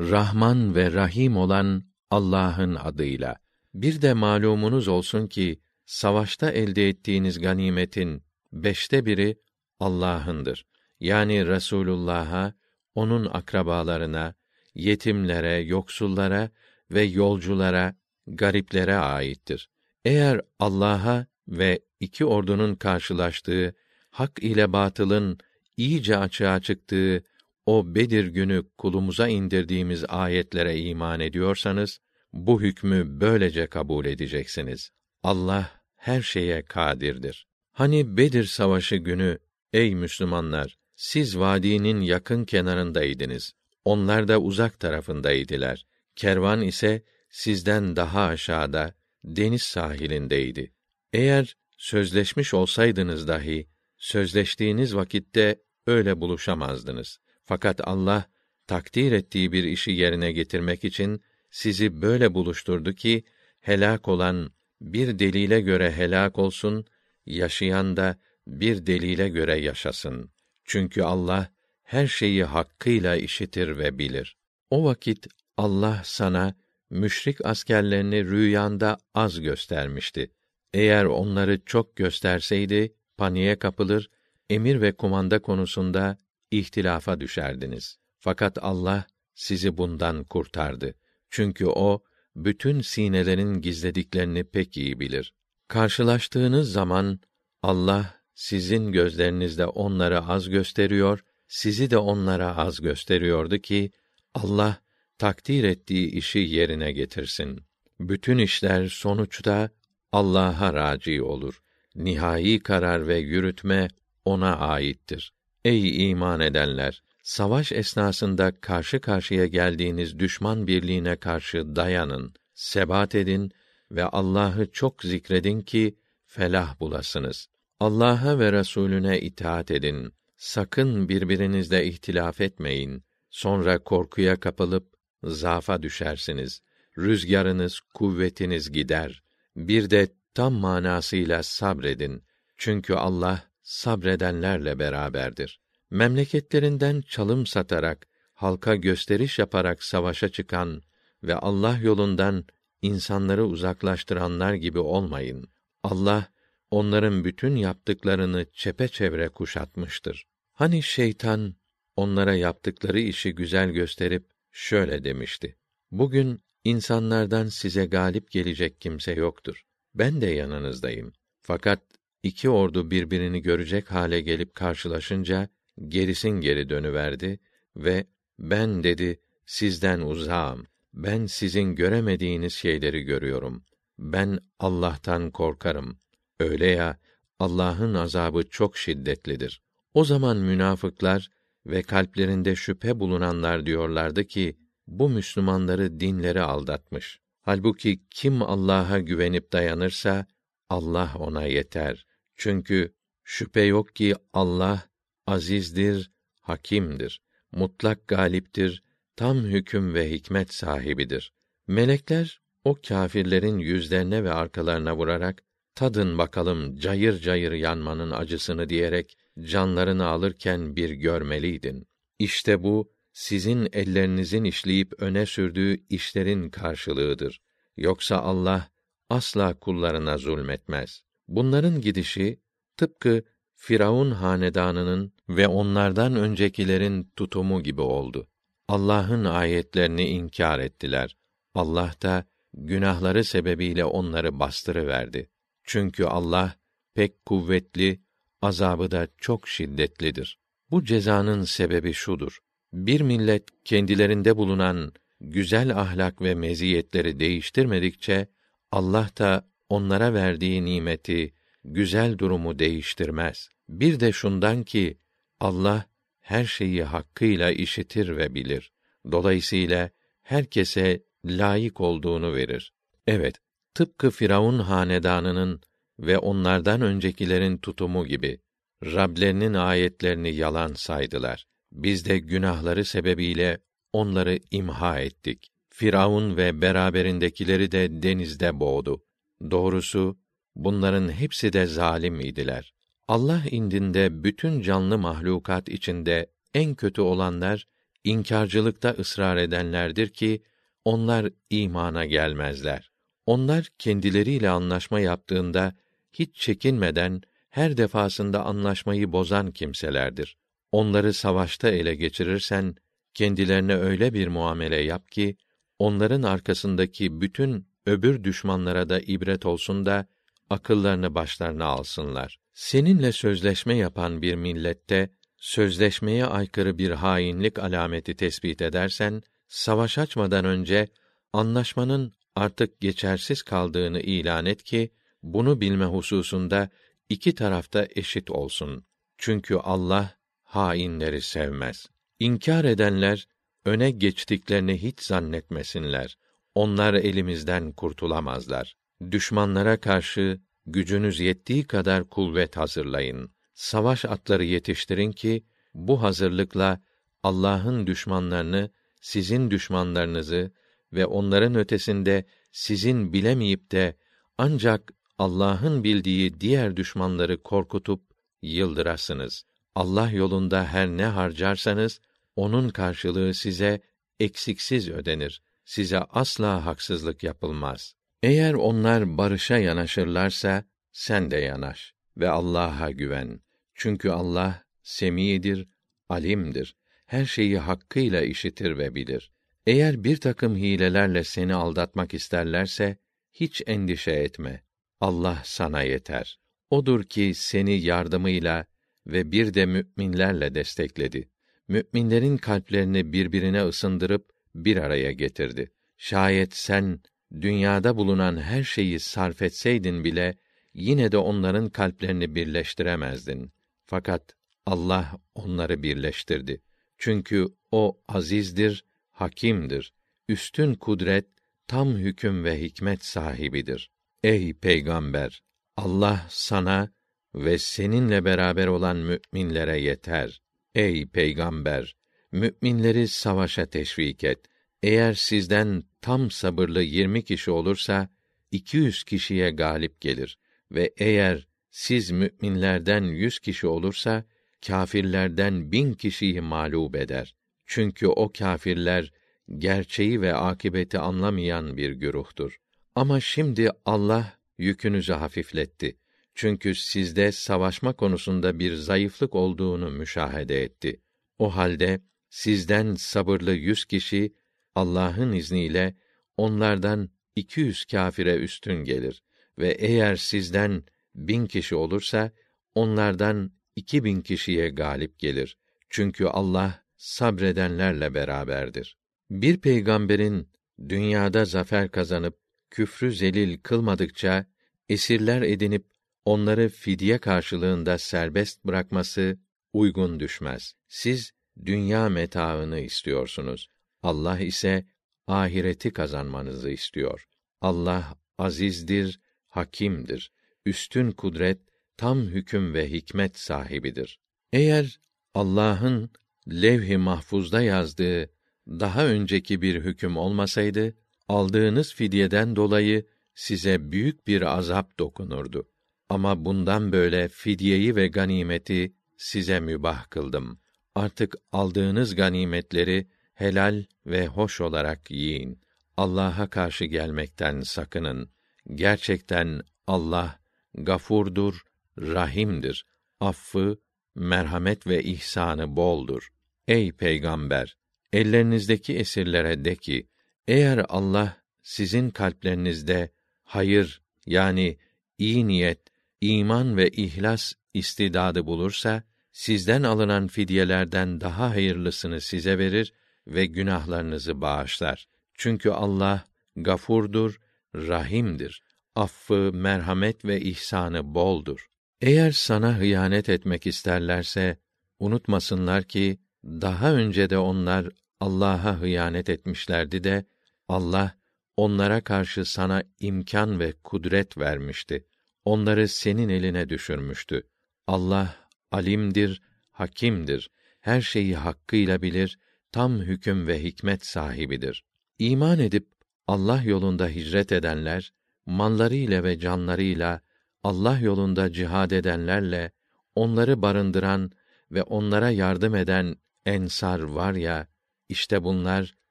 Rahman ve Rahim olan Allah'ın adıyla. Bir de malumunuz olsun ki savaşta elde ettiğiniz ganimetin beşte biri Allah'ındır. Yani Resulullah'a, onun akrabalarına, yetimlere, yoksullara ve yolculara, gariplere aittir. Eğer Allah'a ve iki ordunun karşılaştığı, hak ile batılın iyice açığa çıktığı o Bedir günü kulumuza indirdiğimiz ayetlere iman ediyorsanız, bu hükmü böylece kabul edeceksiniz. Allah her şeye kadirdir. Hani Bedir savaşı günü ey Müslümanlar siz vadinin yakın kenarındaydınız. Onlar da uzak tarafındaydılar. Kervan ise sizden daha aşağıda deniz sahilindeydi. Eğer sözleşmiş olsaydınız dahi sözleştiğiniz vakitte öyle buluşamazdınız. Fakat Allah takdir ettiği bir işi yerine getirmek için sizi böyle buluşturdu ki helak olan bir delile göre helak olsun, yaşayan da bir delile göre yaşasın. Çünkü Allah her şeyi hakkıyla işitir ve bilir. O vakit Allah sana müşrik askerlerini rüyanda az göstermişti. Eğer onları çok gösterseydi paniğe kapılır, emir ve kumanda konusunda ihtilafa düşerdiniz. Fakat Allah sizi bundan kurtardı. Çünkü o bütün sinelerin gizlediklerini pek iyi bilir. Karşılaştığınız zaman Allah sizin gözlerinizde onları az gösteriyor, sizi de onlara az gösteriyordu ki Allah takdir ettiği işi yerine getirsin. Bütün işler sonuçta Allah'a raci olur. Nihai karar ve yürütme ona aittir. Ey iman edenler, savaş esnasında karşı karşıya geldiğiniz düşman birliğine karşı dayanın, sebat edin ve Allah'ı çok zikredin ki felah bulasınız. Allah'a ve Resulüne itaat edin. Sakın birbirinizle ihtilaf etmeyin. Sonra korkuya kapılıp zafa düşersiniz. Rüzgarınız, kuvvetiniz gider. Bir de tam manasıyla sabredin. Çünkü Allah sabredenlerle beraberdir. Memleketlerinden çalım satarak, halka gösteriş yaparak savaşa çıkan ve Allah yolundan insanları uzaklaştıranlar gibi olmayın. Allah onların bütün yaptıklarını çepeçevre kuşatmıştır. Hani şeytan onlara yaptıkları işi güzel gösterip şöyle demişti: Bugün insanlardan size galip gelecek kimse yoktur. Ben de yanınızdayım. Fakat iki ordu birbirini görecek hale gelip karşılaşınca gerisin geri dönüverdi ve ben dedi sizden uzağım. Ben sizin göremediğiniz şeyleri görüyorum. Ben Allah'tan korkarım. Öyle ya Allah'ın azabı çok şiddetlidir. O zaman münafıklar ve kalplerinde şüphe bulunanlar diyorlardı ki bu Müslümanları dinleri aldatmış. Halbuki kim Allah'a güvenip dayanırsa Allah ona yeter. Çünkü şüphe yok ki Allah azizdir, hakimdir, mutlak galiptir, tam hüküm ve hikmet sahibidir. Melekler o kâfirlerin yüzlerine ve arkalarına vurarak tadın bakalım cayır cayır yanmanın acısını diyerek canlarını alırken bir görmeliydin. İşte bu sizin ellerinizin işleyip öne sürdüğü işlerin karşılığıdır. Yoksa Allah asla kullarına zulmetmez. Bunların gidişi tıpkı Firavun hanedanının ve onlardan öncekilerin tutumu gibi oldu. Allah'ın ayetlerini inkar ettiler. Allah da günahları sebebiyle onları bastırıverdi. Çünkü Allah pek kuvvetli, azabı da çok şiddetlidir. Bu cezanın sebebi şudur. Bir millet kendilerinde bulunan güzel ahlak ve meziyetleri değiştirmedikçe Allah da onlara verdiği nimeti, güzel durumu değiştirmez. Bir de şundan ki Allah her şeyi hakkıyla işitir ve bilir. Dolayısıyla herkese layık olduğunu verir. Evet, tıpkı Firavun hanedanının ve onlardan öncekilerin tutumu gibi Rablerinin ayetlerini yalan saydılar. Biz de günahları sebebiyle onları imha ettik. Firavun ve beraberindekileri de denizde boğdu. Doğrusu bunların hepsi de zalim idiler. Allah indinde bütün canlı mahlukat içinde en kötü olanlar inkarcılıkta ısrar edenlerdir ki onlar imana gelmezler. Onlar kendileriyle anlaşma yaptığında hiç çekinmeden her defasında anlaşmayı bozan kimselerdir. Onları savaşta ele geçirirsen kendilerine öyle bir muamele yap ki onların arkasındaki bütün öbür düşmanlara da ibret olsun da akıllarını başlarına alsınlar. Seninle sözleşme yapan bir millette sözleşmeye aykırı bir hainlik alameti tespit edersen savaş açmadan önce anlaşmanın artık geçersiz kaldığını ilan et ki bunu bilme hususunda iki tarafta eşit olsun. Çünkü Allah hainleri sevmez. İnkar edenler öne geçtiklerini hiç zannetmesinler. Onlar elimizden kurtulamazlar. Düşmanlara karşı gücünüz yettiği kadar kuvvet hazırlayın. Savaş atları yetiştirin ki bu hazırlıkla Allah'ın düşmanlarını, sizin düşmanlarınızı ve onların ötesinde sizin bilemeyip de ancak Allah'ın bildiği diğer düşmanları korkutup yıldırasınız. Allah yolunda her ne harcarsanız onun karşılığı size eksiksiz ödenir. Size asla haksızlık yapılmaz. Eğer onlar barışa yanaşırlarsa sen de yanaş ve Allah'a güven. Çünkü Allah semidir, alimdir. Her şeyi hakkıyla işitir ve bilir. Eğer bir takım hilelerle seni aldatmak isterlerse hiç endişe etme. Allah sana yeter. Odur ki seni yardımıyla ve bir de müminlerle destekledi. Müminlerin kalplerini birbirine ısındırıp bir araya getirdi. Şayet sen dünyada bulunan her şeyi sarf etseydin bile yine de onların kalplerini birleştiremezdin. Fakat Allah onları birleştirdi. Çünkü o azizdir, hakimdir. Üstün kudret, tam hüküm ve hikmet sahibidir. Ey peygamber, Allah sana ve seninle beraber olan müminlere yeter. Ey peygamber, müminleri savaşa teşvik et. Eğer sizden tam sabırlı yirmi kişi olursa, iki yüz kişiye galip gelir ve eğer siz müminlerden yüz kişi olursa, kâfirlerden bin kişiyi mağlup eder. Çünkü o kâfirler, gerçeği ve akibeti anlamayan bir güruhtur. Ama şimdi Allah yükünüzü hafifletti. Çünkü sizde savaşma konusunda bir zayıflık olduğunu müşahede etti. O halde sizden sabırlı yüz kişi Allah'ın izniyle onlardan iki yüz kâfire üstün gelir ve eğer sizden bin kişi olursa onlardan iki bin kişiye galip gelir. Çünkü Allah sabredenlerle beraberdir. Bir peygamberin dünyada zafer kazanıp küfrü zelil kılmadıkça esirler edinip onları fidye karşılığında serbest bırakması uygun düşmez. Siz dünya metaını istiyorsunuz. Allah ise ahireti kazanmanızı istiyor. Allah azizdir, hakimdir. Üstün kudret, tam hüküm ve hikmet sahibidir. Eğer Allah'ın levh-i mahfuzda yazdığı daha önceki bir hüküm olmasaydı, aldığınız fidyeden dolayı size büyük bir azap dokunurdu. Ama bundan böyle fidyeyi ve ganimeti size mübah kıldım. Artık aldığınız ganimetleri helal ve hoş olarak yiyin. Allah'a karşı gelmekten sakının. Gerçekten Allah gafurdur, rahimdir. Affı, merhamet ve ihsanı boldur. Ey peygamber, ellerinizdeki esirlere de ki, eğer Allah sizin kalplerinizde hayır yani iyi niyet, iman ve ihlas istidadı bulursa sizden alınan fidyelerden daha hayırlısını size verir ve günahlarınızı bağışlar. Çünkü Allah gafurdur, rahimdir. Affı, merhamet ve ihsanı boldur. Eğer sana hıyanet etmek isterlerse unutmasınlar ki daha önce de onlar Allah'a hıyanet etmişlerdi de Allah onlara karşı sana imkan ve kudret vermişti. Onları senin eline düşürmüştü. Allah alimdir, hakimdir. Her şeyi hakkıyla bilir, tam hüküm ve hikmet sahibidir. İman edip Allah yolunda hicret edenler, mallarıyla ve canlarıyla Allah yolunda cihad edenlerle onları barındıran ve onlara yardım eden ensar var ya, İşte bunlar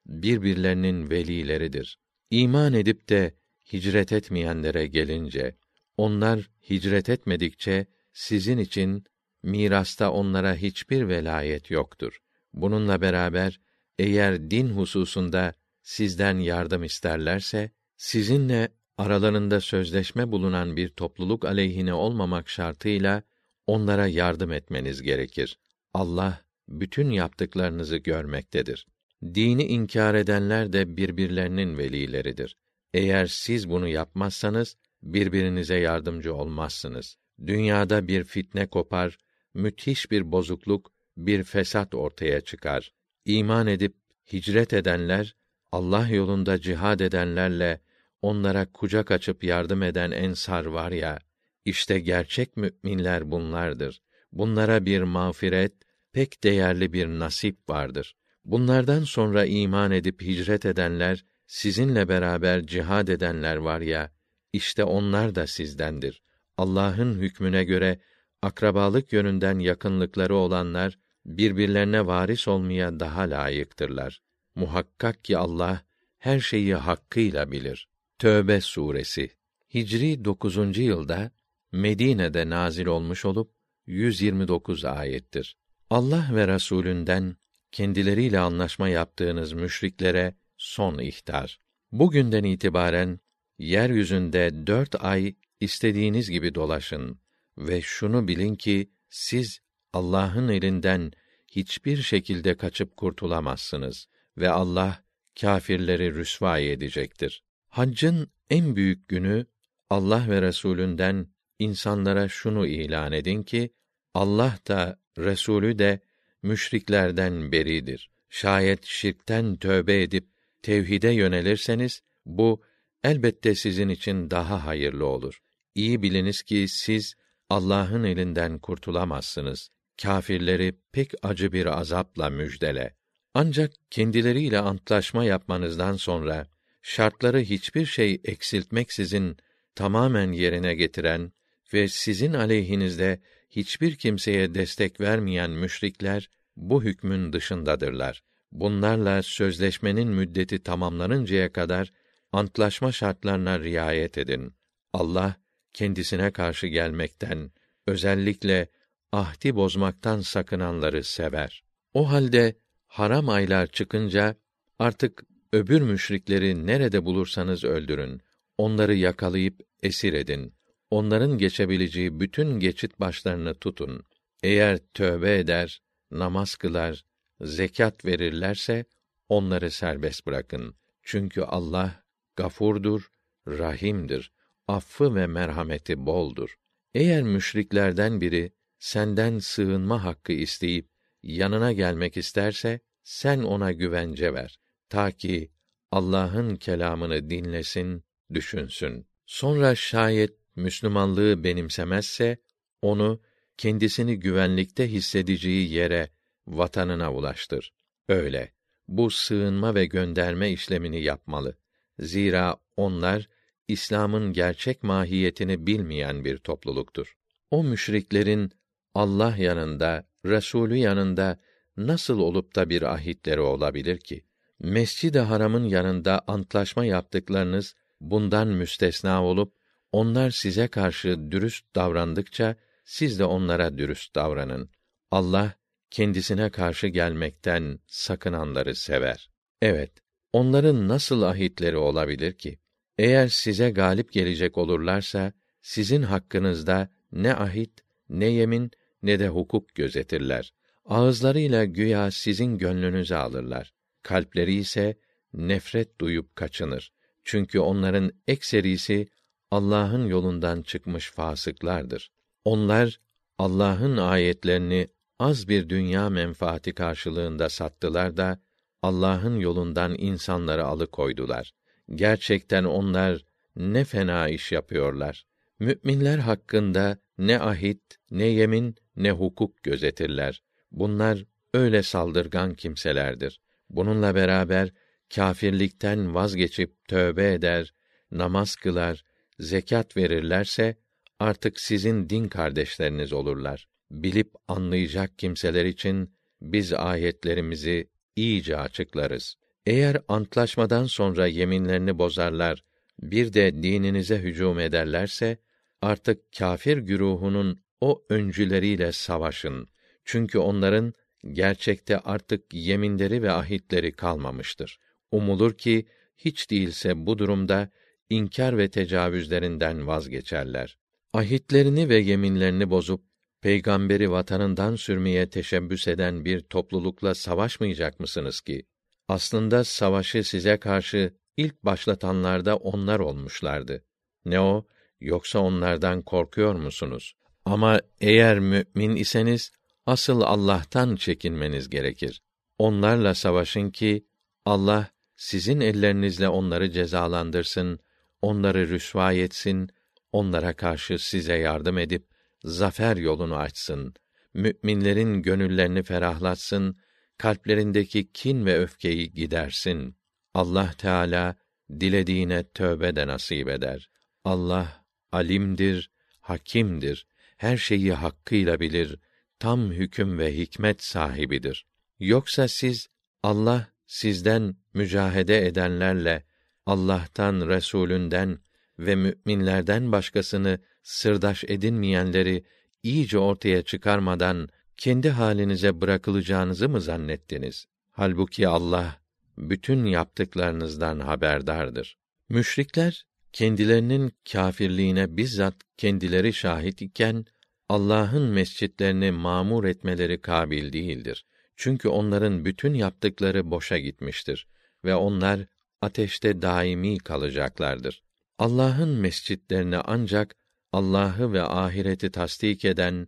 birbirlerinin velileridir. İman edip de hicret etmeyenlere gelince, onlar hicret etmedikçe sizin için mirasta onlara hiçbir velayet yoktur. Bununla beraber eğer din hususunda sizden yardım isterlerse sizinle aralarında sözleşme bulunan bir topluluk aleyhine olmamak şartıyla onlara yardım etmeniz gerekir. Allah bütün yaptıklarınızı görmektedir. Dini inkar edenler de birbirlerinin velileridir. Eğer siz bunu yapmazsanız birbirinize yardımcı olmazsınız. Dünyada bir fitne kopar, müthiş bir bozukluk, bir fesat ortaya çıkar. İman edip hicret edenler, Allah yolunda cihad edenlerle onlara kucak açıp yardım eden ensar var ya, işte gerçek müminler bunlardır. Bunlara bir mağfiret, pek değerli bir nasip vardır. Bunlardan sonra iman edip hicret edenler, sizinle beraber cihad edenler var ya, işte onlar da sizdendir. Allah'ın hükmüne göre akrabalık yönünden yakınlıkları olanlar birbirlerine varis olmaya daha layıktırlar. Muhakkak ki Allah her şeyi hakkıyla bilir. Tövbe suresi Hicri 9. yılda Medine'de nazil olmuş olup 129 ayettir. Allah ve Resulünden kendileriyle anlaşma yaptığınız müşriklere son ihtar. Bugünden itibaren yeryüzünde dört ay istediğiniz gibi dolaşın ve şunu bilin ki siz Allah'ın elinden hiçbir şekilde kaçıp kurtulamazsınız ve Allah kâfirleri rüsva edecektir. Haccın en büyük günü Allah ve Resulünden insanlara şunu ilan edin ki Allah da Resulü de müşriklerden beridir. Şayet şirkten tövbe edip tevhide yönelirseniz bu elbette sizin için daha hayırlı olur. İyi biliniz ki siz Allah'ın elinden kurtulamazsınız. Kâfirleri pek acı bir azapla müjdele. Ancak kendileriyle antlaşma yapmanızdan sonra şartları hiçbir şey eksiltmeksizin tamamen yerine getiren ve sizin aleyhinizde hiçbir kimseye destek vermeyen müşrikler bu hükmün dışındadırlar. Bunlarla sözleşmenin müddeti tamamlanıncaya kadar antlaşma şartlarına riayet edin. Allah kendisine karşı gelmekten, özellikle ahdi bozmaktan sakınanları sever. O halde haram aylar çıkınca artık öbür müşrikleri nerede bulursanız öldürün. Onları yakalayıp esir edin. Onların geçebileceği bütün geçit başlarını tutun. Eğer tövbe eder, namaz kılar, zekat verirlerse onları serbest bırakın. Çünkü Allah gafurdur, rahimdir. Affı ve merhameti boldur. Eğer müşriklerden biri senden sığınma hakkı isteyip yanına gelmek isterse sen ona güvence ver ta ki Allah'ın kelamını dinlesin, düşünsün. Sonra şayet Müslümanlığı benimsemezse onu kendisini güvenlikte hissedeceği yere, vatanına ulaştır. Öyle bu sığınma ve gönderme işlemini yapmalı. Zira onlar İslam'ın gerçek mahiyetini bilmeyen bir topluluktur. O müşriklerin Allah yanında, Resulü yanında nasıl olup da bir ahitleri olabilir ki? Mescid-i Haram'ın yanında antlaşma yaptıklarınız bundan müstesna olup onlar size karşı dürüst davrandıkça siz de onlara dürüst davranın. Allah kendisine karşı gelmekten sakınanları sever. Evet, onların nasıl ahitleri olabilir ki? Eğer size galip gelecek olurlarsa sizin hakkınızda ne ahit, ne yemin, ne de hukuk gözetirler. Ağızlarıyla güya sizin gönlünüzü alırlar. Kalpleri ise nefret duyup kaçınır. Çünkü onların ekserisi Allah'ın yolundan çıkmış fasıklardır. Onlar Allah'ın ayetlerini az bir dünya menfaati karşılığında sattılar da Allah'ın yolundan insanları alıkoydular. Gerçekten onlar ne fena iş yapıyorlar. Müminler hakkında ne ahit, ne yemin, ne hukuk gözetirler. Bunlar öyle saldırgan kimselerdir. Bununla beraber kâfirlikten vazgeçip tövbe eder, namaz kılar, zekat verirlerse artık sizin din kardeşleriniz olurlar. Bilip anlayacak kimseler için biz ayetlerimizi iyice açıklarız. Eğer antlaşmadan sonra yeminlerini bozarlar, bir de dininize hücum ederlerse, artık kâfir güruhunun o öncüleriyle savaşın. Çünkü onların gerçekte artık yeminleri ve ahitleri kalmamıştır. Umulur ki hiç değilse bu durumda inkar ve tecavüzlerinden vazgeçerler. Ahitlerini ve yeminlerini bozup peygamberi vatanından sürmeye teşebbüs eden bir toplulukla savaşmayacak mısınız ki? Aslında savaşı size karşı ilk başlatanlarda onlar olmuşlardı. Ne o? Yoksa onlardan korkuyor musunuz? Ama eğer mümin iseniz asıl Allah'tan çekinmeniz gerekir. Onlarla savaşın ki Allah sizin ellerinizle onları cezalandırsın, onları rüsvâ etsin, onlara karşı size yardım edip zafer yolunu açsın. Müminlerin gönüllerini ferahlatsın, kalplerindeki kin ve öfkeyi gidersin. Allah Teala dilediğine tövbe de nasip eder. Allah alimdir, hakimdir. Her şeyi hakkıyla bilir. Tam hüküm ve hikmet sahibidir. Yoksa siz Allah sizden mücahede edenlerle Allah'tan, Resulünden ve müminlerden başkasını sırdaş edinmeyenleri iyice ortaya çıkarmadan kendi halinize bırakılacağınızı mı zannettiniz? Halbuki Allah bütün yaptıklarınızdan haberdardır. Müşrikler kendilerinin kâfirliğine bizzat kendileri şahit iken Allah'ın mescitlerini mamur etmeleri kabil değildir. Çünkü onların bütün yaptıkları boşa gitmiştir ve onlar ateşte daimi kalacaklardır. Allah'ın mescitlerini ancak Allah'ı ve ahireti tasdik eden,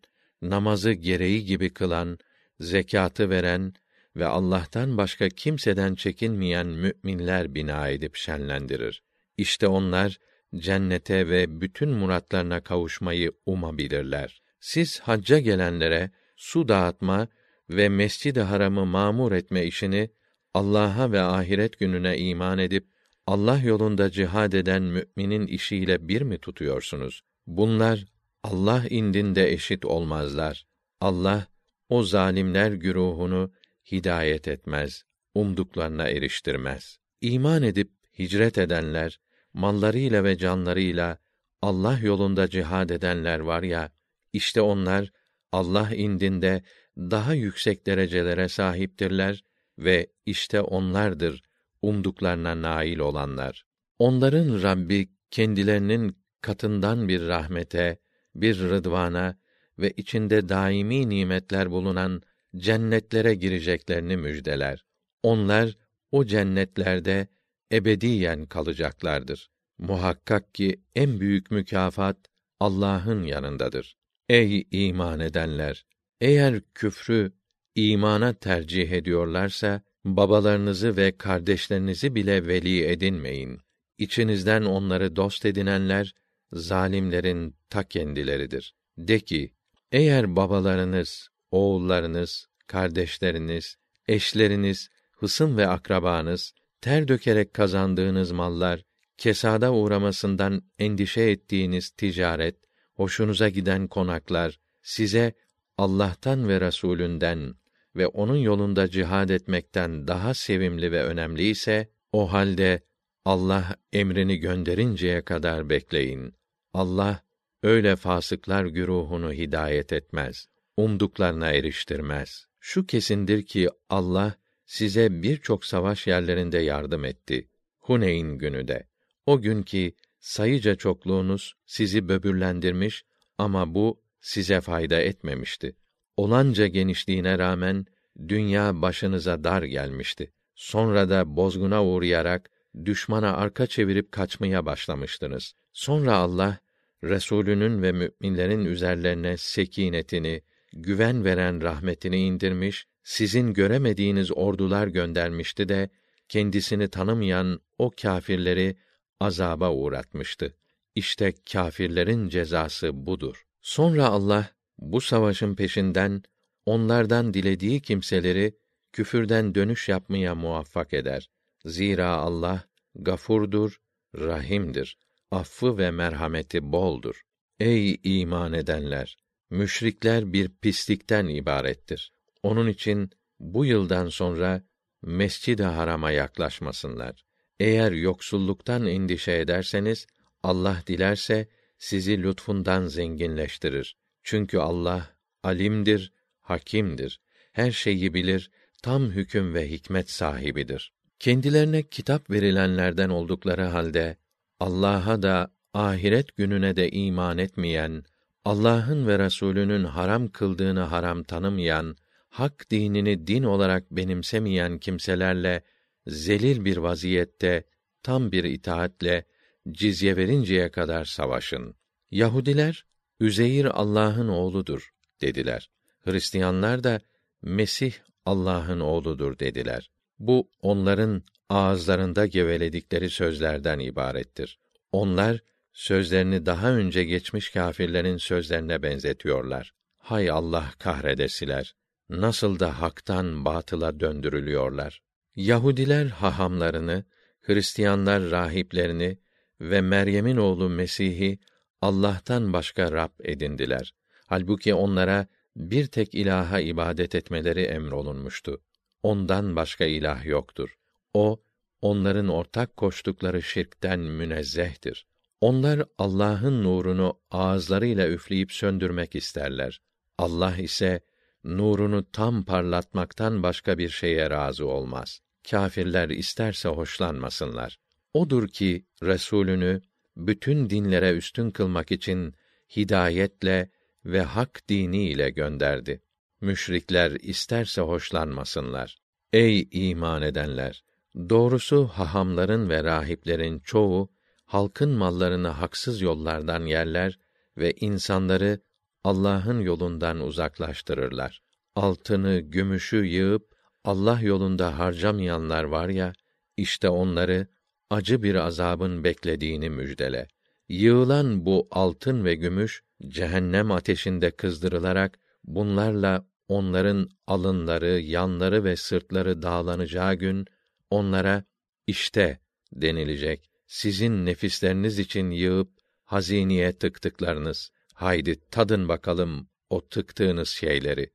namazı gereği gibi kılan, zekatı veren ve Allah'tan başka kimseden çekinmeyen müminler bina edip şenlendirir. İşte onlar cennete ve bütün muratlarına kavuşmayı umabilirler. Siz hacca gelenlere su dağıtma ve Mescid-i Haram'ı mamur etme işini Allah'a ve ahiret gününe iman edip Allah yolunda cihad eden müminin işiyle bir mi tutuyorsunuz? Bunlar Allah indinde eşit olmazlar. Allah o zalimler güruhunu hidayet etmez, umduklarına eriştirmez. İman edip hicret edenler, mallarıyla ve canlarıyla Allah yolunda cihad edenler var ya, işte onlar Allah indinde daha yüksek derecelere sahiptirler ve işte onlardır umduklarına nail olanlar. Onların Rabbi kendilerinin katından bir rahmete, bir rıdvana ve içinde daimi nimetler bulunan cennetlere gireceklerini müjdeler. Onlar o cennetlerde ebediyen kalacaklardır. Muhakkak ki en büyük mükafat Allah'ın yanındadır. Ey iman edenler! Eğer küfrü imana tercih ediyorlarsa babalarınızı ve kardeşlerinizi bile veli edinmeyin. İçinizden onları dost edinenler zalimlerin ta kendileridir. De ki, eğer babalarınız, oğullarınız, kardeşleriniz, eşleriniz, hısım ve akrabanız ter dökerek kazandığınız mallar kesada uğramasından endişe ettiğiniz ticaret, hoşunuza giden konaklar size Allah'tan ve Resulünden ve onun yolunda cihad etmekten daha sevimli ve önemli ise o halde Allah emrini gönderinceye kadar bekleyin. Allah öyle fasıklar güruhunu hidayet etmez. Umduklarına eriştirmez. Şu kesindir ki Allah size birçok savaş yerlerinde yardım etti. Huneyn günü de. O gün ki sayıca çokluğunuz sizi böbürlendirmiş ama bu size fayda etmemişti. Olanca genişliğine rağmen dünya başınıza dar gelmişti. Sonra da bozguna uğrayarak düşmana arka çevirip kaçmaya başlamıştınız. Sonra Allah Resulünün ve müminlerin üzerlerine sekinetini, güven veren rahmetini indirmiş, sizin göremediğiniz ordular göndermişti de kendisini tanımayan o kâfirleri azaba uğratmıştı. İşte kâfirlerin cezası budur. Sonra Allah bu savaşın peşinden onlardan dilediği kimseleri küfürden dönüş yapmaya muvaffak eder. Zira Allah gafurdur, rahimdir. Affı ve merhameti boldur. Ey iman edenler! Müşrikler bir pislikten ibarettir. Onun için bu yıldan sonra Mescid-i Haram'a yaklaşmasınlar. Eğer yoksulluktan endişe ederseniz Allah dilerse sizi lütfundan zenginleştirir. Çünkü Allah alimdir, hakimdir. Her şeyi bilir, tam hüküm ve hikmet sahibidir. Kendilerine kitap verilenlerden oldukları halde Allah'a da ahiret gününe de iman etmeyen, Allah'ın ve Resulünün haram kıldığını haram tanımayan, hak dinini din olarak benimsemeyen kimselerle zelil bir vaziyette tam bir itaatle cizye verinceye kadar savaşın. Yahudiler Üzeyir Allah'ın oğludur dediler. Hristiyanlar da Mesih Allah'ın oğludur dediler. Bu onların ağızlarında geveledikleri sözlerden ibarettir. Onlar sözlerini daha önce geçmiş kâfirlerin sözlerine benzetiyorlar. Hay Allah kahredesiler. Nasıl da haktan batıla döndürülüyorlar. Yahudiler hahamlarını, Hristiyanlar rahiplerini ve Meryem'in oğlu Mesih'i Allah'tan başka Rab edindiler. Halbuki onlara bir tek ilaha ibadet etmeleri emrolunmuştu. Ondan başka ilah yoktur. O, onların ortak koştukları şirkten münezzehtir. Onlar Allah'ın nurunu ağızlarıyla üfleyip söndürmek isterler. Allah ise nurunu tam parlatmaktan başka bir şeye razı olmaz. Kâfirler isterse hoşlanmasınlar. Odur ki Resulünü bütün dinlere üstün kılmak için hidayetle ve hak dini ile gönderdi. Müşrikler isterse hoşlanmasınlar. Ey iman edenler! Doğrusu hahamların ve rahiplerin çoğu halkın mallarını haksız yollardan yerler ve insanları Allah'ın yolundan uzaklaştırırlar. Altını, gümüşü yığıp Allah yolunda harcamayanlar var ya, işte onları acı bir azabın beklediğini müjdele. Yığılan bu altın ve gümüş cehennem ateşinde kızdırılarak bunlarla onların alınları, yanları ve sırtları dağlanacağı gün onlara işte denilecek. Sizin nefisleriniz için yığıp hazineye tıktıklarınız. Haydi tadın bakalım o tıktığınız şeyleri.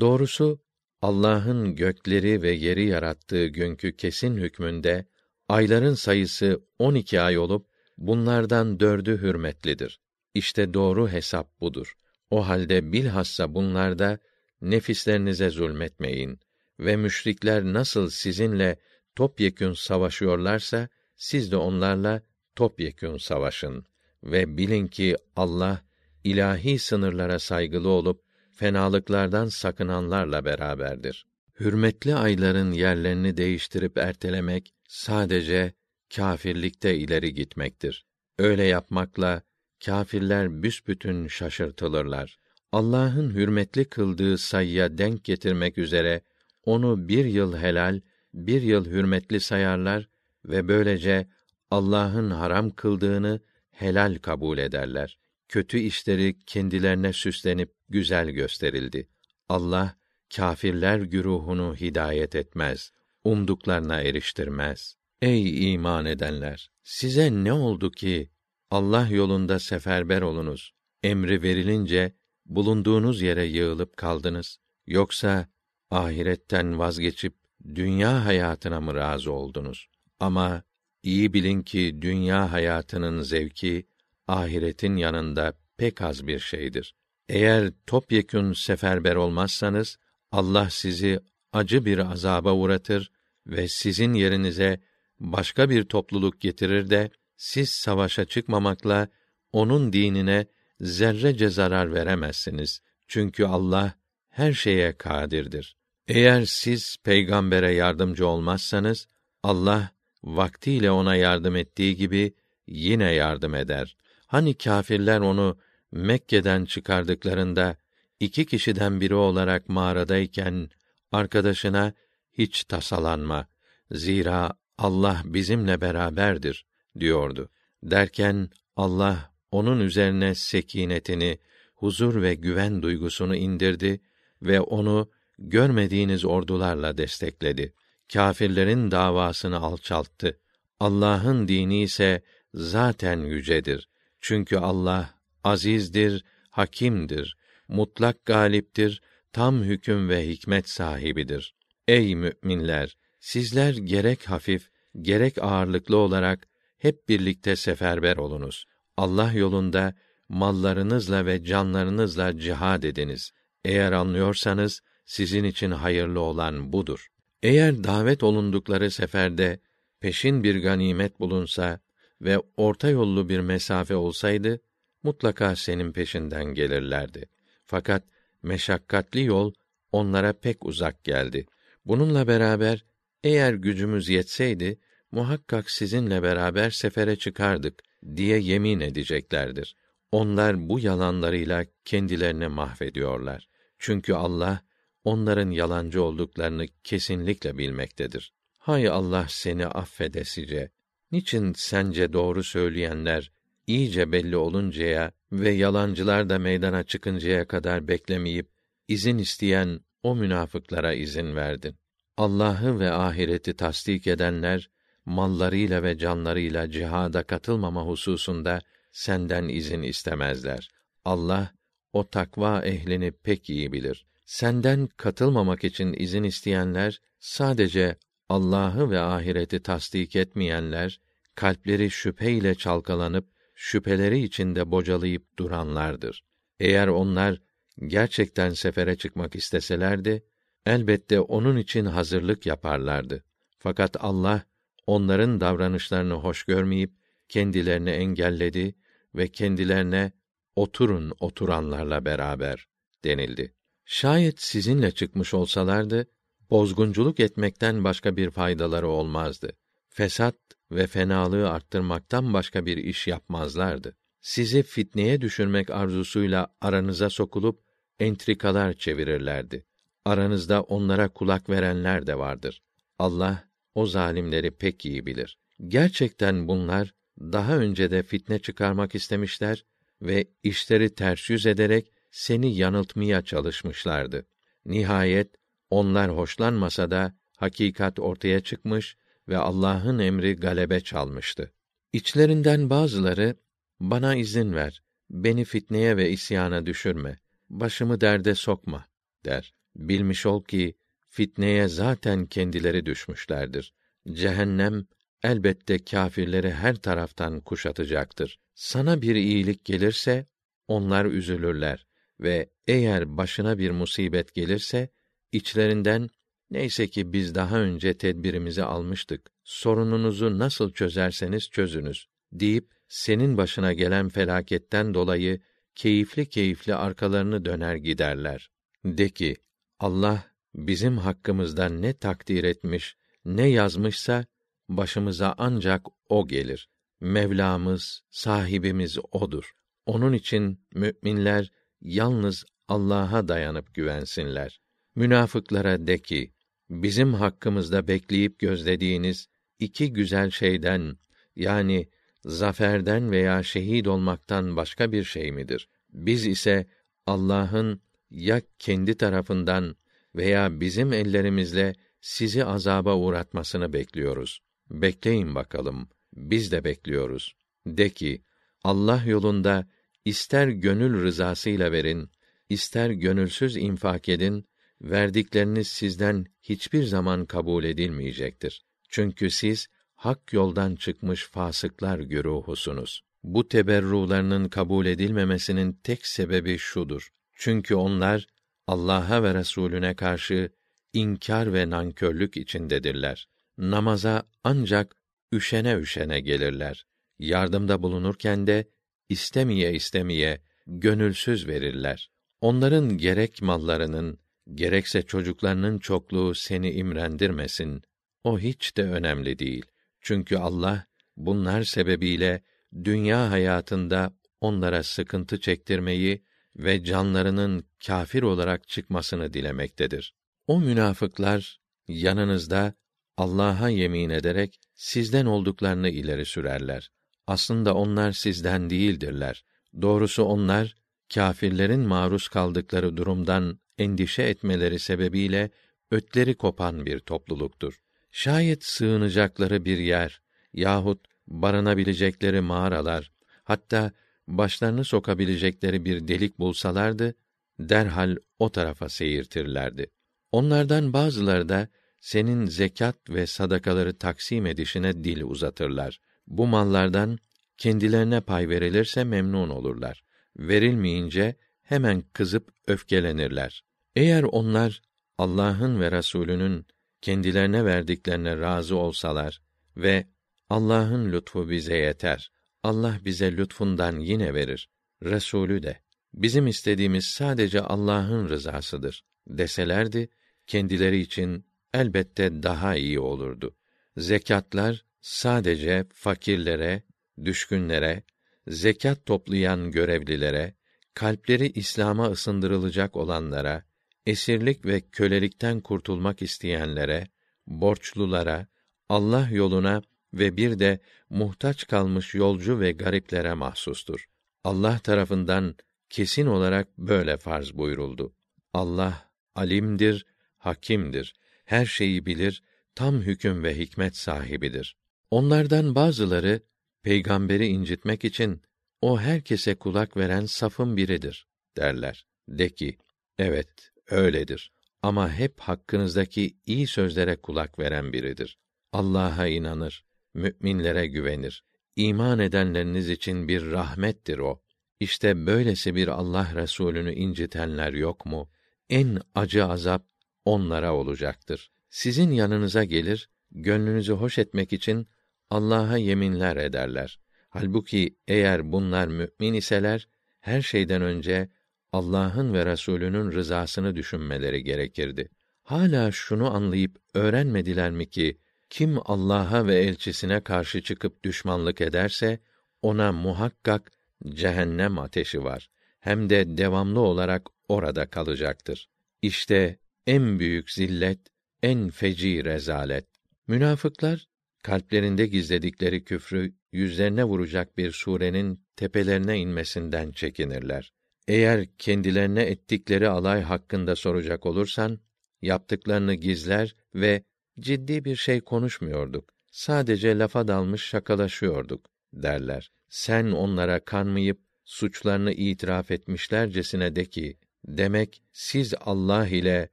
Doğrusu Allah'ın gökleri ve yeri yarattığı günkü kesin hükmünde ayların sayısı on iki ay olup bunlardan dördü hürmetlidir. İşte doğru hesap budur. O halde bilhassa bunlarda nefislerinize zulmetmeyin ve müşrikler nasıl sizinle topyekün savaşıyorlarsa siz de onlarla topyekün savaşın ve bilin ki Allah ilahi sınırlara saygılı olup fenalıklardan sakınanlarla beraberdir. Hürmetli ayların yerlerini değiştirip ertelemek sadece kâfirlikte ileri gitmektir. Öyle yapmakla kâfirler büsbütün şaşırtılırlar. Allah'ın hürmetli kıldığı sayıya denk getirmek üzere onu bir yıl helal, bir yıl hürmetli sayarlar ve böylece Allah'ın haram kıldığını helal kabul ederler. Kötü işleri kendilerine süslenip güzel gösterildi. Allah kâfirler güruhunu hidayet etmez, umduklarına eriştirmez. Ey iman edenler, size ne oldu ki Allah yolunda seferber olunuz? Emri verilince bulunduğunuz yere yığılıp kaldınız. Yoksa ahiretten vazgeçip dünya hayatına mı razı oldunuz? Ama iyi bilin ki dünya hayatının zevki ahiretin yanında pek az bir şeydir. Eğer topyekün seferber olmazsanız Allah sizi acı bir azaba uğratır ve sizin yerinize başka bir topluluk getirir de siz savaşa çıkmamakla onun dinine zerrece zarar veremezsiniz. Çünkü Allah her şeye kadirdir. Eğer siz peygambere yardımcı olmazsanız Allah vaktiyle ona yardım ettiği gibi yine yardım eder. Hani kâfirler onu Mekke'den çıkardıklarında iki kişiden biri olarak mağaradayken arkadaşına hiç tasalanma. Zira Allah bizimle beraberdir diyordu. Derken Allah onun üzerine sekinetini, huzur ve güven duygusunu indirdi ve onu görmediğiniz ordularla destekledi. Kâfirlerin davasını alçalttı. Allah'ın dini ise zaten yücedir. Çünkü Allah azizdir, hakimdir, mutlak galiptir, tam hüküm ve hikmet sahibidir. Ey müminler, Sizler gerek hafif, gerek ağırlıklı olarak hep birlikte seferber olunuz. Allah yolunda mallarınızla ve canlarınızla cihad ediniz. Eğer anlıyorsanız sizin için hayırlı olan budur. Eğer davet olundukları seferde peşin bir ganimet bulunsa ve orta yollu bir mesafe olsaydı mutlaka senin peşinden gelirlerdi. Fakat meşakkatli yol onlara pek uzak geldi. Bununla beraber eğer gücümüz yetseydi muhakkak sizinle beraber sefere çıkardık diye yemin edeceklerdir. Onlar bu yalanlarıyla kendilerini mahvediyorlar. Çünkü Allah onların yalancı olduklarını kesinlikle bilmektedir. Hay Allah seni affedesice. Niçin sence doğru söyleyenler iyice belli oluncaya ve yalancılar da meydana çıkıncaya kadar beklemeyip izin isteyen o münafıklara izin verdin. Allah'ı ve ahireti tasdik edenler mallarıyla ve canlarıyla cihada katılmama hususunda senden izin istemezler. Allah o takva ehlini pek iyi bilir. Senden katılmamak için izin isteyenler sadece Allah'ı ve ahireti tasdik etmeyenler, kalpleri şüpheyle çalkalanıp şüpheleri içinde bocalayıp duranlardır. Eğer onlar gerçekten sefere çıkmak isteselerdi, elbette onun için hazırlık yaparlardı. Fakat Allah onların davranışlarını hoş görmeyip kendilerini engelledi ve kendilerine oturun oturanlarla beraber denildi. Şayet sizinle çıkmış olsalardı bozgunculuk etmekten başka bir faydaları olmazdı. Fesat ve fenalığı arttırmaktan başka bir iş yapmazlardı. Sizi fitneye düşürmek arzusuyla aranıza sokulup entrikalar çevirirlerdi. Aranızda onlara kulak verenler de vardır. Allah o zalimleri pek iyi bilir. Gerçekten bunlar daha önce de fitne çıkarmak istemişler ve işleri ters yüz ederek seni yanıltmaya çalışmışlardı. Nihayet onlar hoşlanmasa da hakikat ortaya çıkmış ve Allah'ın emri galebe çalmıştı. İçlerinden bazıları bana izin ver, beni fitneye ve isyana düşürme, başımı derde sokma der. Bilmiş ol ki fitneye zaten kendileri düşmüşlerdir. Cehennem elbette kâfirleri her taraftan kuşatacaktır. Sana bir iyilik gelirse onlar üzülürler ve eğer başına bir musibet gelirse içlerinden neyse ki biz daha önce tedbirimizi almıştık. Sorununuzu nasıl çözerseniz çözünüz deyip senin başına gelen felaketten dolayı keyifli keyifli arkalarını döner giderler. De ki Allah bizim hakkımızda ne takdir etmiş, ne yazmışsa başımıza ancak o gelir. Mevlamız, sahibimiz odur. Onun için müminler yalnız Allah'a dayanıp güvensinler. Münafıklara de ki, bizim hakkımızda bekleyip gözlediğiniz iki güzel şeyden, yani zaferden veya şehit olmaktan başka bir şey midir? Biz ise Allah'ın ya kendi tarafından veya bizim ellerimizle sizi azaba uğratmasını bekliyoruz. Bekleyin bakalım, biz de bekliyoruz. De ki, Allah yolunda ister gönül rızasıyla verin, ister gönülsüz infak edin, verdikleriniz sizden hiçbir zaman kabul edilmeyecektir. Çünkü siz hak yoldan çıkmış fasıklar güruhusunuz. Bu teberrularının kabul edilmemesinin tek sebebi şudur. Çünkü onlar Allah'a ve Resulüne karşı inkar ve nankörlük içindedirler. Namaza ancak üşene üşene gelirler. Yardımda bulunurken de istemeye istemeye gönülsüz verirler. Onların gerek mallarının gerekse çocuklarının çokluğu seni imrendirmesin. O hiç de önemli değil. Çünkü Allah bunlar sebebiyle dünya hayatında onlara sıkıntı çektirmeyi ve canlarının kâfir olarak çıkmasını dilemektedir. O münafıklar yanınızda Allah'a yemin ederek sizden olduklarını ileri sürerler. Aslında onlar sizden değildirler. Doğrusu onlar kâfirlerin maruz kaldıkları durumdan endişe etmeleri sebebiyle ötleri kopan bir topluluktur. Şayet sığınacakları bir yer yahut barınabilecekleri mağaralar, hatta başlarını sokabilecekleri bir delik bulsalardı, derhal o tarafa seyirtirlerdi. Onlardan bazıları da senin zekat ve sadakaları taksim edişine dil uzatırlar. Bu mallardan kendilerine pay verilirse memnun olurlar. Verilmeyince hemen kızıp öfkelenirler. Eğer onlar Allah'ın ve Resulünün kendilerine verdiklerine razı olsalar ve Allah'ın lütfu bize yeter. Allah bize lütfundan yine verir. Resulü de bizim istediğimiz sadece Allah'ın rızasıdır deselerdi kendileri için elbette daha iyi olurdu. Zekatlar sadece fakirlere, düşkünlere, zekat toplayan görevlilere, kalpleri İslam'a ısındırılacak olanlara, esirlik ve kölelikten kurtulmak isteyenlere, borçlulara, Allah yoluna ve bir de muhtaç kalmış yolcu ve gariplere mahsustur. Allah tarafından kesin olarak böyle farz buyuruldu. Allah alimdir, hakimdir. Her şeyi bilir, tam hüküm ve hikmet sahibidir. Onlardan bazıları peygamberi incitmek için o herkese kulak veren safın biridir derler. De ki, evet, öyledir. Ama hep hakkınızdaki iyi sözlere kulak veren biridir. Allah'a inanır, müminlere güvenir. İman edenleriniz için bir rahmettir o. İşte böylesi bir Allah Resulü'nü incitenler yok mu? En acı azap onlara olacaktır. Sizin yanınıza gelir, gönlünüzü hoş etmek için Allah'a yeminler ederler. Halbuki eğer bunlar mümin iseler, her şeyden önce Allah'ın ve Resulünün rızasını düşünmeleri gerekirdi. Hala şunu anlayıp öğrenmediler mi ki kim Allah'a ve elçisine karşı çıkıp düşmanlık ederse ona muhakkak cehennem ateşi var. Hem de devamlı olarak orada kalacaktır. İşte en büyük zillet, en feci rezalet. Münafıklar kalplerinde gizledikleri küfrü yüzlerine vuracak bir surenin tepelerine inmesinden çekinirler. Eğer kendilerine ettikleri alay hakkında soracak olursan, yaptıklarını gizler ve ciddi bir şey konuşmuyorduk. Sadece lafa dalmış şakalaşıyorduk derler. Sen onlara kanmayıp suçlarını itiraf etmişlercesine de ki, demek siz Allah ile,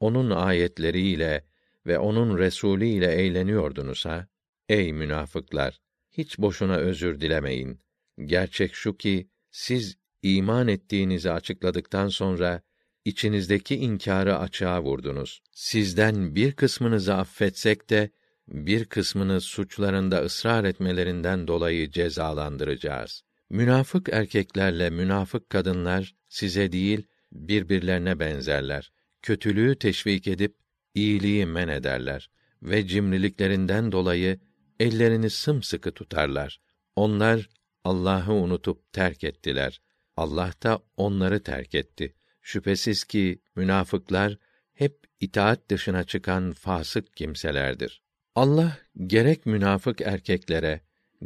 onun ayetleriyle ve onun Resulü ile eğleniyordunuz ha? Ey münafıklar! Hiç boşuna özür dilemeyin. Gerçek şu ki, siz iman ettiğinizi açıkladıktan sonra içinizdeki inkârı açığa vurdunuz. Sizden bir kısmınızı affetsek de bir kısmını suçlarında ısrar etmelerinden dolayı cezalandıracağız. Münafık erkeklerle münafık kadınlar size değil birbirlerine benzerler. Kötülüğü teşvik edip iyiliği men ederler ve cimriliklerinden dolayı ellerini sımsıkı tutarlar. Onlar Allah'ı unutup terk ettiler. Allah da onları terk etti. Şüphesiz ki münafıklar hep itaat dışına çıkan fasık kimselerdir. Allah gerek münafık erkeklere,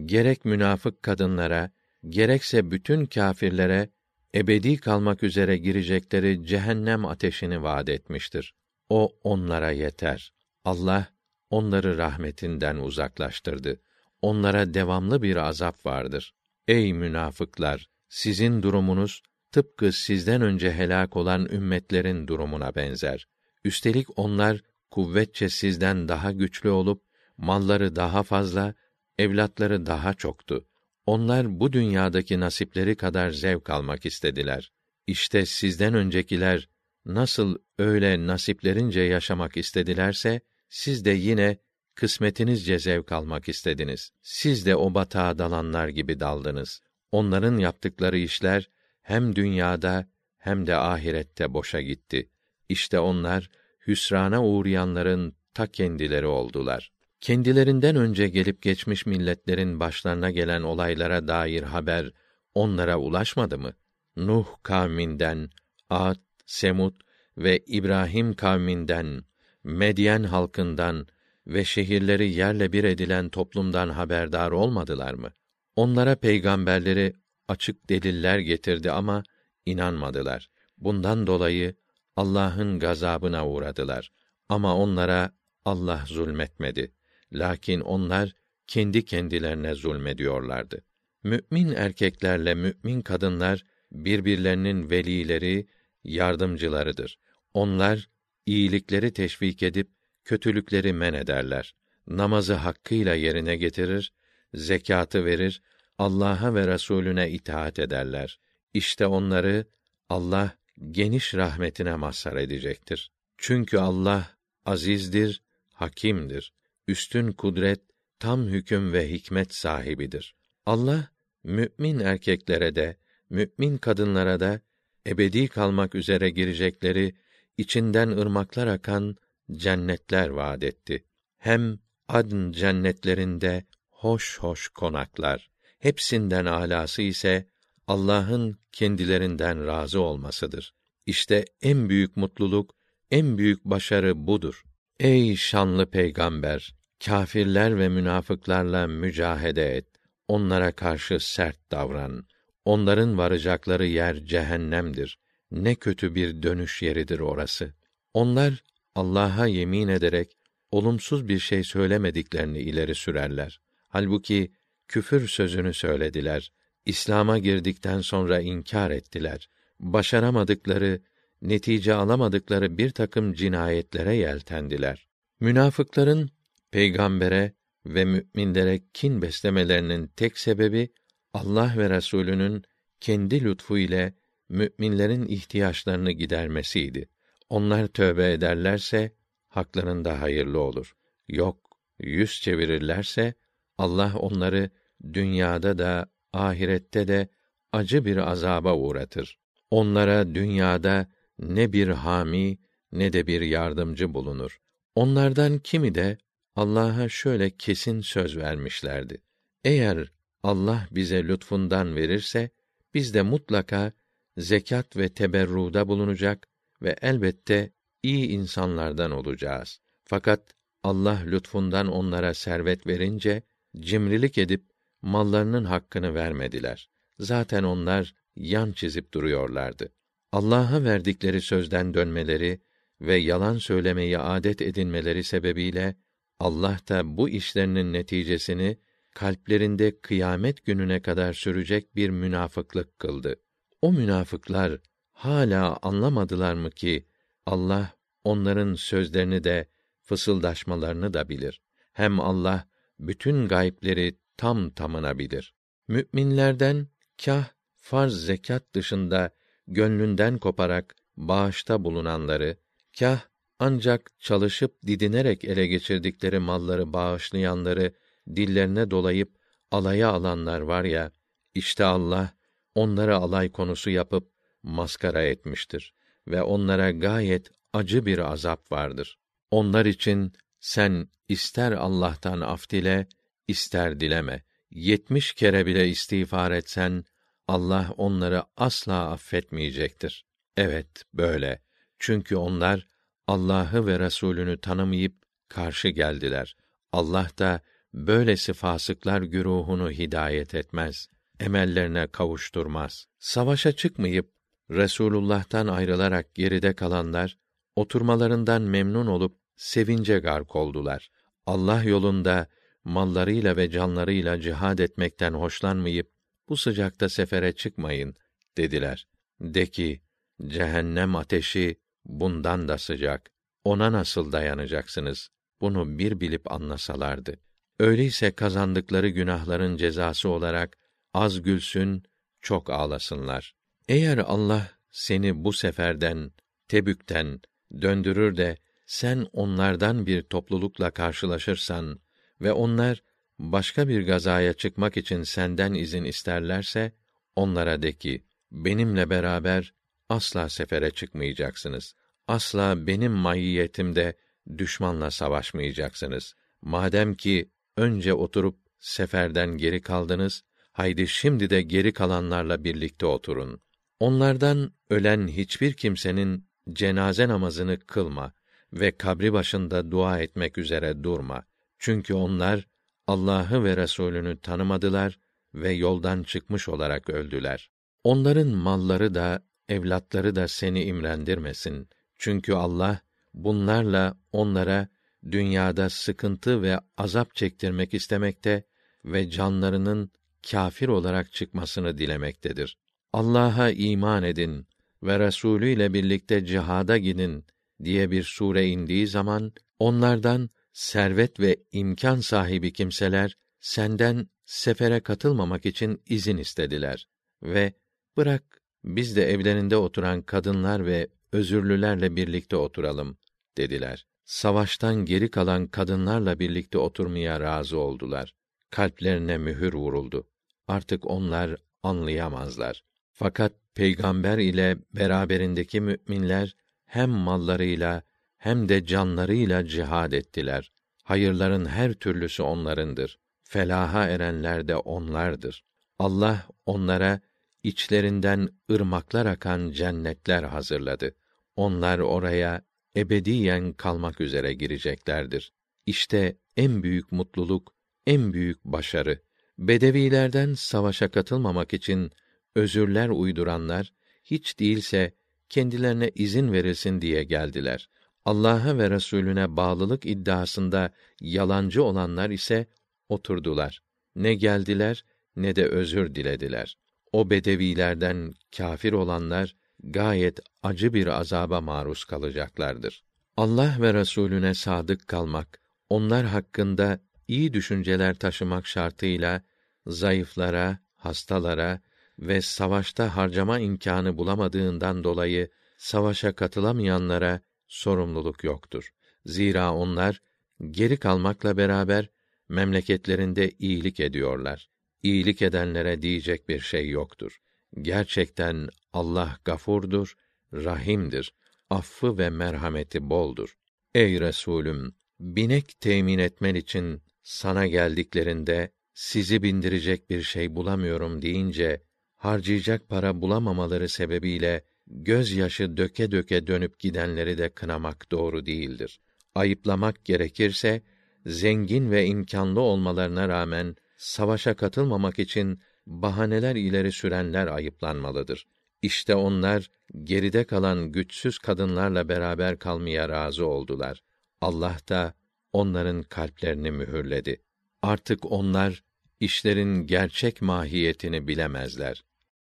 gerek münafık kadınlara, gerekse bütün kâfirlere ebedi kalmak üzere girecekleri cehennem ateşini vaad etmiştir. O onlara yeter. Allah onları rahmetinden uzaklaştırdı. Onlara devamlı bir azap vardır. Ey münafıklar, sizin durumunuz tıpkı sizden önce helak olan ümmetlerin durumuna benzer. Üstelik onlar kuvvetçe sizden daha güçlü olup malları daha fazla, evlatları daha çoktu. Onlar bu dünyadaki nasipleri kadar zevk almak istediler. İşte sizden öncekiler nasıl öyle nasiplerince yaşamak istedilerse siz de yine kısmetinizce zevk almak istediniz. Siz de o batağa dalanlar gibi daldınız. Onların yaptıkları işler hem dünyada hem de ahirette boşa gitti. İşte onlar hüsrana uğrayanların ta kendileri oldular. Kendilerinden önce gelip geçmiş milletlerin başlarına gelen olaylara dair haber onlara ulaşmadı mı? Nuh kavminden, Ad, Semud ve İbrahim kavminden, Medyen halkından ve şehirleri yerle bir edilen toplumdan haberdar olmadılar mı? Onlara peygamberleri açık deliller getirdi ama inanmadılar. Bundan dolayı Allah'ın gazabına uğradılar. Ama onlara Allah zulmetmedi. Lakin onlar kendi kendilerine zulmediyorlardı. Mümin erkeklerle mümin kadınlar birbirlerinin velileri, yardımcılarıdır. Onlar iyilikleri teşvik edip kötülükleri men ederler. Namazı hakkıyla yerine getirir, zekatı verir, Allah'a ve Resulüne itaat ederler. İşte onları Allah geniş rahmetine mazhar edecektir. Çünkü Allah azizdir, hakimdir. Üstün kudret, tam hüküm ve hikmet sahibidir. Allah mümin erkeklere de, mümin kadınlara da ebedi kalmak üzere girecekleri içinden ırmaklar akan cennetler vaad etti. Hem adn cennetlerinde hoş hoş konaklar. Hepsinden alası ise Allah'ın kendilerinden razı olmasıdır. İşte en büyük mutluluk, en büyük başarı budur. Ey şanlı peygamber, kâfirler ve münafıklarla mücahede et. Onlara karşı sert davran. Onların varacakları yer cehennemdir. Ne kötü bir dönüş yeridir orası. Onlar Allah'a yemin ederek olumsuz bir şey söylemediklerini ileri sürerler. Halbuki küfür sözünü söylediler. İslam'a girdikten sonra inkar ettiler. Başaramadıkları, netice alamadıkları bir takım cinayetlere yeltendiler. Münafıkların peygambere ve müminlere kin beslemelerinin tek sebebi Allah ve Resulü'nün kendi lütfu ile müminlerin ihtiyaçlarını gidermesiydi. Onlar tövbe ederlerse haklarında hayırlı olur. Yok, yüz çevirirlerse Allah onları dünyada da ahirette de acı bir azaba uğratır. Onlara dünyada ne bir hami ne de bir yardımcı bulunur. Onlardan kimi de Allah'a şöyle kesin söz vermişlerdi. Eğer Allah bize lütfundan verirse biz de mutlaka zekat ve teberruda bulunacak ve elbette iyi insanlardan olacağız. Fakat Allah lütfundan onlara servet verince cimrilik edip mallarının hakkını vermediler. Zaten onlar yan çizip duruyorlardı. Allah'a verdikleri sözden dönmeleri ve yalan söylemeyi adet edinmeleri sebebiyle Allah da bu işlerinin neticesini kalplerinde kıyamet gününe kadar sürecek bir münafıklık kıldı. O münafıklar hala anlamadılar mı ki Allah onların sözlerini de fısıldaşmalarını da bilir. Hem Allah bütün gayipleri tam tamına bilir. Müminlerden kah farz zekat dışında gönlünden koparak bağışta bulunanları, kah ancak çalışıp didinerek ele geçirdikleri malları bağışlayanları dillerine dolayıp alaya alanlar var ya, işte Allah onları alay konusu yapıp maskara etmiştir ve onlara gayet acı bir azap vardır. Onlar için sen ister Allah'tan af dile, ister dileme. Yetmiş kere bile istiğfar etsen, Allah onları asla affetmeyecektir. Evet, böyle. Çünkü onlar, Allah'ı ve Resulünü tanımayıp, karşı geldiler. Allah da, böylesi fasıklar güruhunu hidayet etmez. Emellerine kavuşturmaz. Savaşa çıkmayıp, Resulullah'tan ayrılarak geride kalanlar, oturmalarından memnun olup, sevince gark oldular. Allah yolunda mallarıyla ve canlarıyla cihad etmekten hoşlanmayıp bu sıcakta sefere çıkmayın dediler. De ki cehennem ateşi bundan da sıcak. Ona nasıl dayanacaksınız? Bunu bir bilip anlasalardı. Öyleyse kazandıkları günahların cezası olarak az gülsün, çok ağlasınlar. Eğer Allah seni bu seferden, Tebük'ten döndürür de sen onlardan bir toplulukla karşılaşırsan ve onlar başka bir gazaya çıkmak için senden izin isterlerse onlara de ki benimle beraber asla sefere çıkmayacaksınız. Asla benim mahiyetimde düşmanla savaşmayacaksınız. Madem ki önce oturup seferden geri kaldınız, haydi şimdi de geri kalanlarla birlikte oturun. Onlardan ölen hiçbir kimsenin cenaze namazını kılma ve kabri başında dua etmek üzere durma. Çünkü onlar Allah'ı ve Resulünü tanımadılar ve yoldan çıkmış olarak öldüler. Onların malları da evlatları da seni imrendirmesin. Çünkü Allah bunlarla onlara dünyada sıkıntı ve azap çektirmek istemekte ve canlarının kâfir olarak çıkmasını dilemektedir. Allah'a iman edin ve Resulü ile birlikte cihada gidin diye bir sure indiği zaman Onlardan servet ve imkan sahibi kimseler senden sefere katılmamak için izin istediler ve bırak biz de evlerinde oturan kadınlar ve özürlülerle birlikte oturalım dediler. Savaştan geri kalan kadınlarla birlikte oturmaya razı oldular. Kalplerine mühür vuruldu. Artık onlar anlayamazlar. Fakat peygamber ile beraberindeki müminler hem mallarıyla hem de canlarıyla cihad ettiler. Hayırların her türlüsü onlarındır. Felaha erenler de onlardır. Allah onlara içlerinden ırmaklar akan cennetler hazırladı. Onlar oraya ebediyen kalmak üzere gireceklerdir. İşte en büyük mutluluk, en büyük başarı. Bedevilerden savaşa katılmamak için özürler uyduranlar hiç değilse kendilerine izin verilsin diye geldiler. Allah'a ve Resulüne bağlılık iddiasında yalancı olanlar ise oturdular. Ne geldiler ne de özür dilediler. O bedevilerden kâfir olanlar gayet acı bir azaba maruz kalacaklardır. Allah ve Resulüne sadık kalmak, onlar hakkında iyi düşünceler taşımak şartıyla zayıflara, hastalara ve savaşta harcama imkanı bulamadığından dolayı savaşa katılamayanlara sorumluluk yoktur. Zira onlar geri kalmakla beraber memleketlerinde iyilik ediyorlar. İyilik edenlere diyecek bir şey yoktur. Gerçekten Allah gafurdur, rahimdir. Affı ve merhameti boldur. Ey Resulüm, binek temin etmen için sana geldiklerinde sizi bindirecek bir şey bulamıyorum deyince harcayacak para bulamamaları sebebiyle gözyaşı döke döke dönüp gidenleri de kınamak doğru değildir. Ayıplamak gerekirse zengin ve imkanlı olmalarına rağmen savaşa katılmamak için bahaneler ileri sürenler ayıplanmalıdır. İşte onlar geride kalan güçsüz kadınlarla beraber kalmaya razı oldular. Allah da onların kalplerini mühürledi. Artık onlar işlerin gerçek mahiyetini bilemezler.